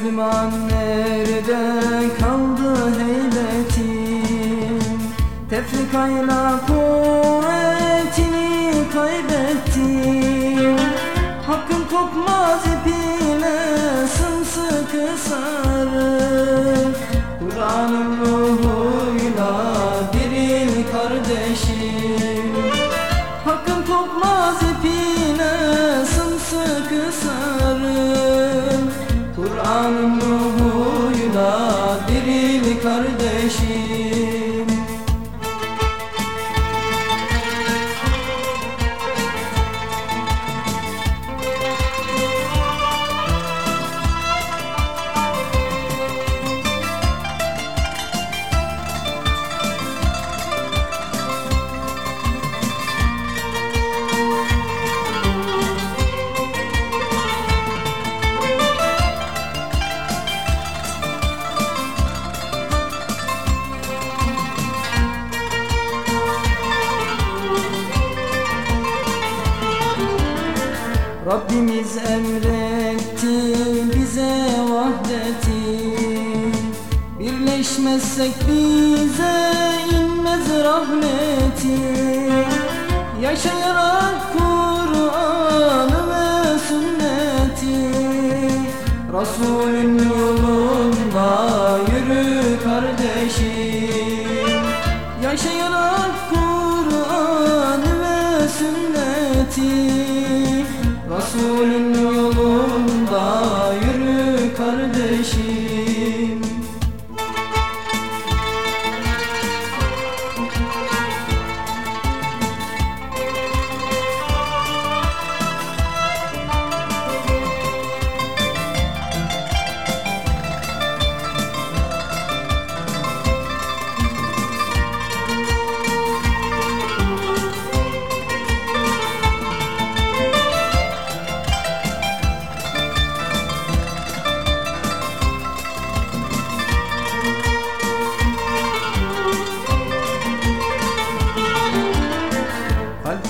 Müslüman nerede kaldı heybetin Tefrikayla kuvvetini kaybettin Hakkın kopmaz ipine sımsıkı sarıl Kur'an'ın kardeşim Rabbimiz emretti bize vahdeti. Birleşmezsek bize inmez rahmeti. Yaşayarak Kur'an'ı ve sünneti. Resulün yolunda yürü kardeşim Yaşayarak Kur'an'ı ve sünneti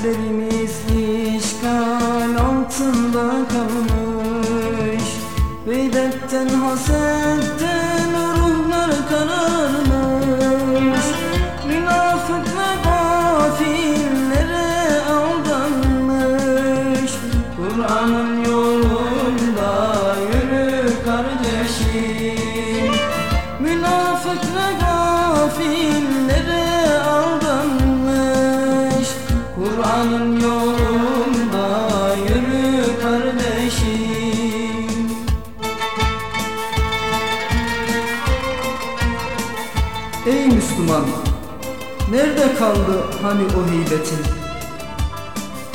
Kalplerimiz işgal altında kalmış. Gıybetten hasetten ruhlar kararmış. Münafık ve gafillere aldanmış. Kur'an'ın yolunda yürü kardeşim. Münafık ve gafillere aldanmış Kur'an'ın yolunda yürü kardeşim Ey Müslüman! Nerede kaldı hani o heybetin?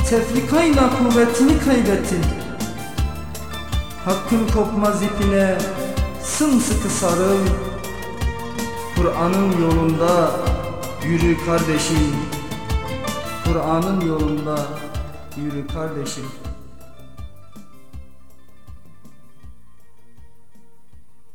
Tefrikayla kuvvetini kaybettin Hakkın kopmaz ipine sımsıkı sarıl Kur'an'ın yolunda yürü kardeşim Kur'an'ın yolunda yürü kardeşim